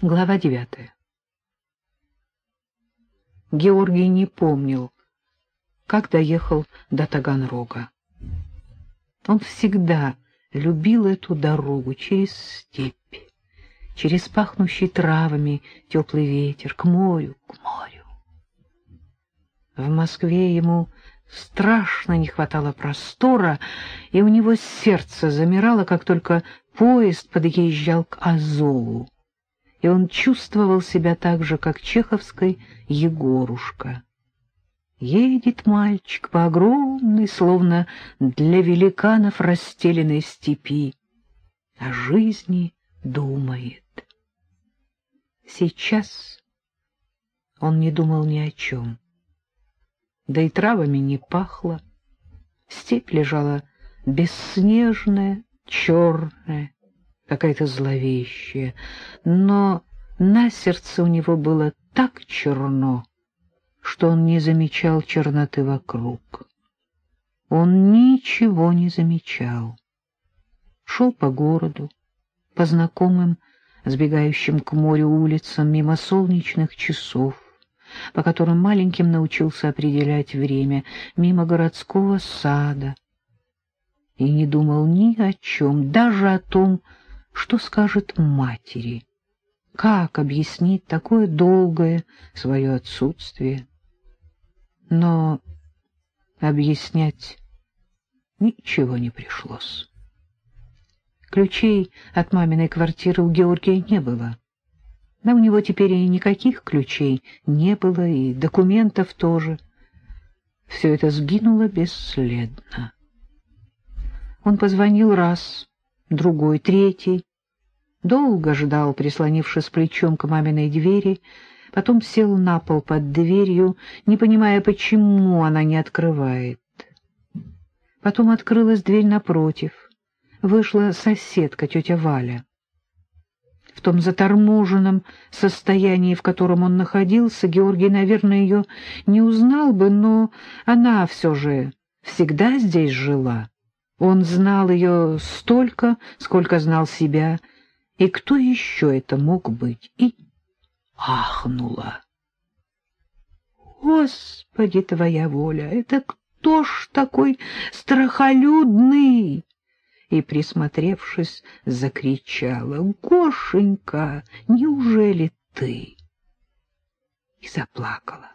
Глава девятая. Георгий не помнил, как доехал до Таганрога. Он всегда любил эту дорогу через степь, через пахнущий травами теплый ветер, к морю, к морю. В Москве ему страшно не хватало простора, и у него сердце замирало, как только поезд подъезжал к Азову и он чувствовал себя так же, как чеховской Егорушка. Едет мальчик по огромной, словно для великанов расстеленной степи, о жизни думает. Сейчас он не думал ни о чем. Да и травами не пахло. Степь лежала бесснежная, черная, какая-то зловещая, но на сердце у него было так черно, что он не замечал черноты вокруг. Он ничего не замечал. Шел по городу, по знакомым, сбегающим к морю улицам, мимо солнечных часов, по которым маленьким научился определять время, мимо городского сада, и не думал ни о чем, даже о том, что скажет матери? Как объяснить такое долгое свое отсутствие? Но объяснять ничего не пришлось. Ключей от маминой квартиры у Георгия не было. Да у него теперь и никаких ключей не было, и документов тоже. Все это сгинуло бесследно. Он позвонил раз, другой, третий, Долго ждал, прислонившись плечом к маминой двери, потом сел на пол под дверью, не понимая, почему она не открывает. Потом открылась дверь напротив. Вышла соседка, тетя Валя. В том заторможенном состоянии, в котором он находился, Георгий, наверное, ее не узнал бы, но она все же всегда здесь жила. Он знал ее столько, сколько знал себя, — и кто еще это мог быть? И ахнула. Господи, твоя воля, это кто ж такой страхолюдный? И, присмотревшись, закричала, Гошенька, неужели ты? И заплакала.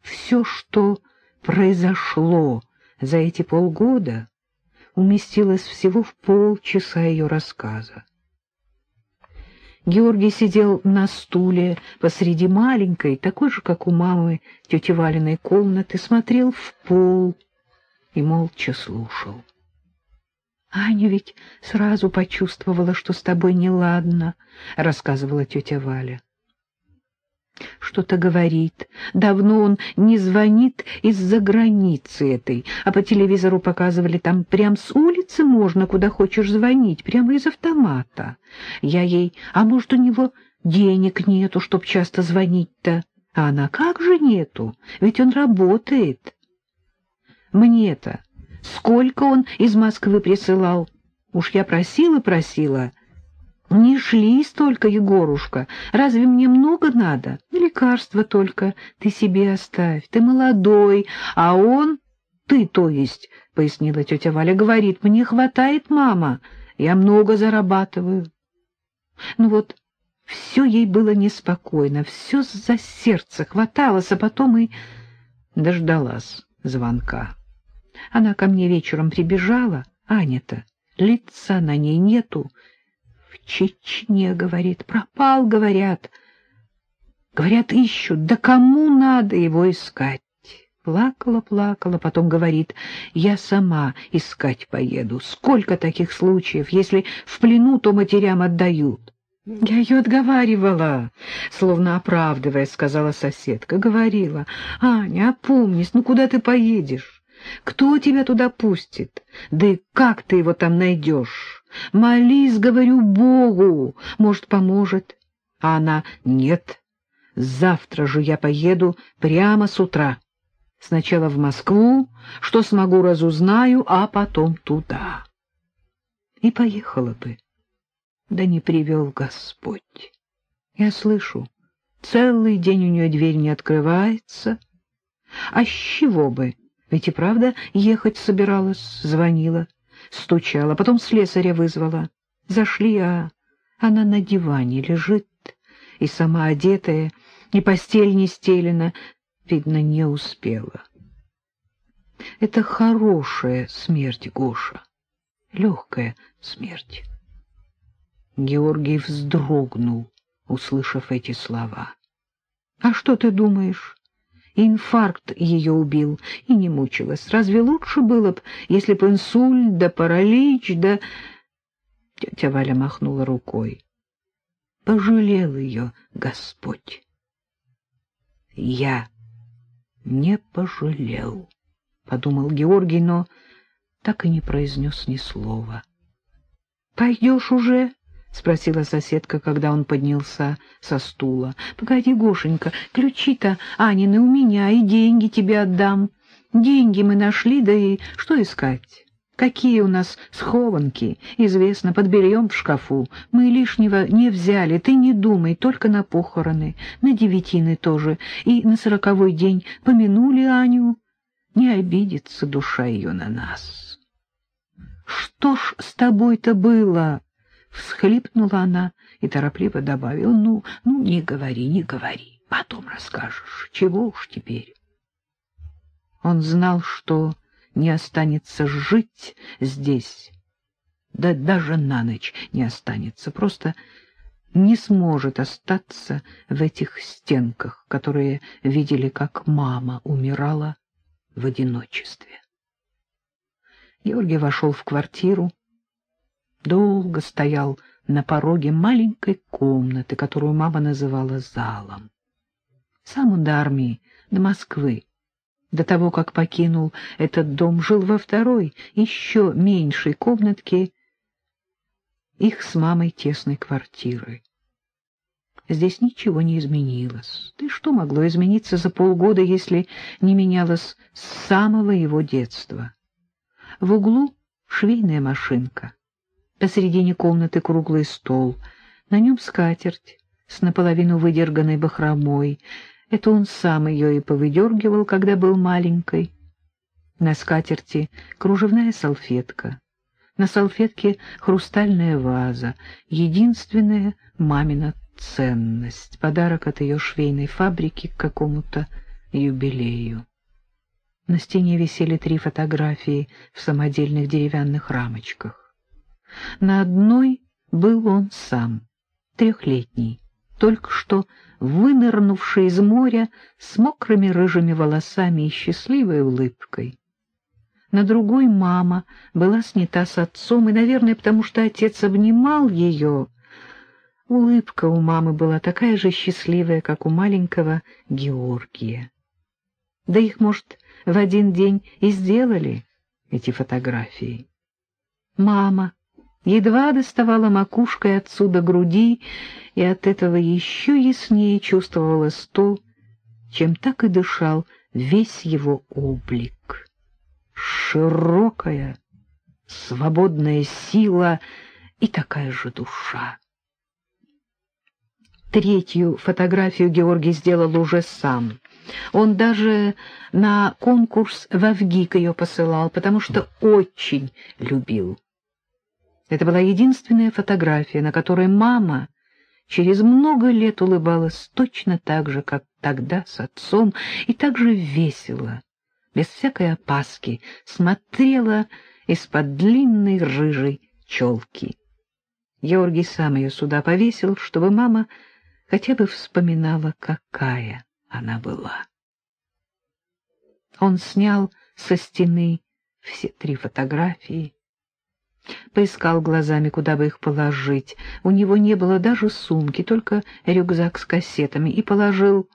Все, что произошло за эти полгода, уместилось всего в полчаса ее рассказа. Георгий сидел на стуле посреди маленькой, такой же, как у мамы, тети Валиной комнаты, смотрел в пол и молча слушал. «Аня ведь сразу почувствовала, что с тобой неладно», — рассказывала тетя Валя. Что-то говорит. Давно он не звонит из-за границы этой, а по телевизору показывали, там прям с улицы можно, куда хочешь звонить, прямо из автомата. Я ей, а может, у него денег нету, чтоб часто звонить-то? А она, как же нету? Ведь он работает. Мне-то сколько он из Москвы присылал? Уж я просила-просила, не шли столько, Егорушка. Разве мне много надо? Лекарства только ты себе оставь. Ты молодой, а он... Ты, то есть, — пояснила тетя Валя, — говорит, мне хватает, мама, я много зарабатываю. Ну вот, все ей было неспокойно, все за сердце хваталось, а потом и дождалась звонка. Она ко мне вечером прибежала, Аня-то, лица на ней нету, Чечне, говорит, пропал, говорят. Говорят, ищут, да кому надо его искать? Плакала, плакала, потом говорит, я сама искать поеду. Сколько таких случаев, если в плену, то матерям отдают. Я ее отговаривала, словно оправдывая, сказала соседка. Говорила, Аня, опомнись, ну куда ты поедешь? Кто тебя туда пустит? Да и как ты его там найдешь? Молись, говорю, Богу, может, поможет. А она, нет, завтра же я поеду прямо с утра. Сначала в Москву, что смогу разузнаю, а потом туда. И поехала бы. Да не привел Господь. Я слышу, целый день у нее дверь не открывается. А с чего бы? Ведь и правда ехать собиралась, звонила, стучала, потом слесаря вызвала. Зашли, а она на диване лежит, и сама одетая, и постель не стелена, видно, не успела. Это хорошая смерть, Гоша, легкая смерть. Георгий вздрогнул, услышав эти слова. — А что ты думаешь? Инфаркт ее убил и не мучилась. Разве лучше было б, если б инсульт, да паралич, да... Тетя Валя махнула рукой. Пожалел ее Господь. Я не пожалел, — подумал Георгий, но так и не произнес ни слова. — Пойдешь уже? — спросила соседка, когда он поднялся со стула. — Погоди, Гошенька, ключи-то Анины у меня, и деньги тебе отдам. Деньги мы нашли, да и что искать? Какие у нас схованки, известно, под бельем в шкафу. Мы лишнего не взяли, ты не думай, только на похороны, на девятины тоже, и на сороковой день помянули Аню. Не обидится душа ее на нас. — Что ж с тобой-то было? — всхлипнула она и торопливо добавила. — Ну, ну, не говори, не говори, потом расскажешь. Чего уж теперь? Он знал, что не останется жить здесь, да даже на ночь не останется, просто не сможет остаться в этих стенках, которые видели, как мама умирала в одиночестве. Георгий вошел в квартиру, долго стоял на пороге маленькой комнаты, которую мама называла залом. Сам он до армии, до Москвы, до того, как покинул этот дом, жил во второй, еще меньшей комнатке их с мамой тесной квартиры. Здесь ничего не изменилось. Да и что могло измениться за полгода, если не менялось с самого его детства? В углу швейная машинка, посередине комнаты круглый стол, на нем скатерть с наполовину выдерганной бахромой — это он сам ее и повыдергивал, когда был маленькой. На скатерти кружевная салфетка. На салфетке хрустальная ваза, единственная мамина ценность, подарок от ее швейной фабрики к какому-то юбилею. На стене висели три фотографии в самодельных деревянных рамочках. На одной был он сам, трехлетний, только что вынырнувший из моря с мокрыми рыжими волосами и счастливой улыбкой. На другой мама была снята с отцом, и, наверное, потому что отец обнимал ее. Улыбка у мамы была такая же счастливая, как у маленького Георгия. Да их, может, в один день и сделали эти фотографии. Мама едва доставала макушкой отсюда груди, и от этого еще яснее чувствовалось то, чем так и дышал весь его облик. Широкая, свободная сила и такая же душа. Третью фотографию Георгий сделал уже сам. Он даже на конкурс в Авгик ее посылал, потому что очень любил. Это была единственная фотография, на которой мама через много лет улыбалась точно так же, как тогда с отцом, и так же весело, без всякой опаски, смотрела из-под длинной рыжей челки. Георгий сам ее сюда повесил, чтобы мама хотя бы вспоминала, какая она была. Он снял со стены все три фотографии, Поискал глазами, куда бы их положить. У него не было даже сумки, только рюкзак с кассетами, и положил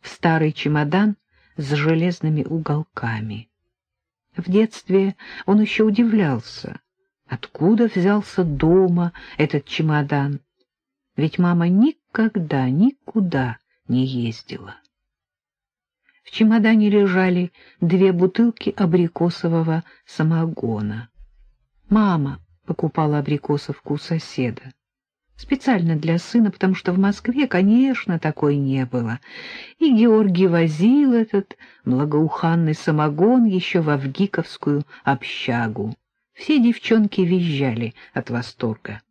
в старый чемодан с железными уголками. В детстве он еще удивлялся, откуда взялся дома этот чемодан, ведь мама никогда никуда не ездила. В чемодане лежали две бутылки абрикосового самогона. Мама покупала абрикосовку у соседа. специально для сына, потому что в Москве, конечно, такой не было. И Георгий возил этот благоуханный самогон еще в Авгиковскую общагу. Все девчонки визжали от восторга.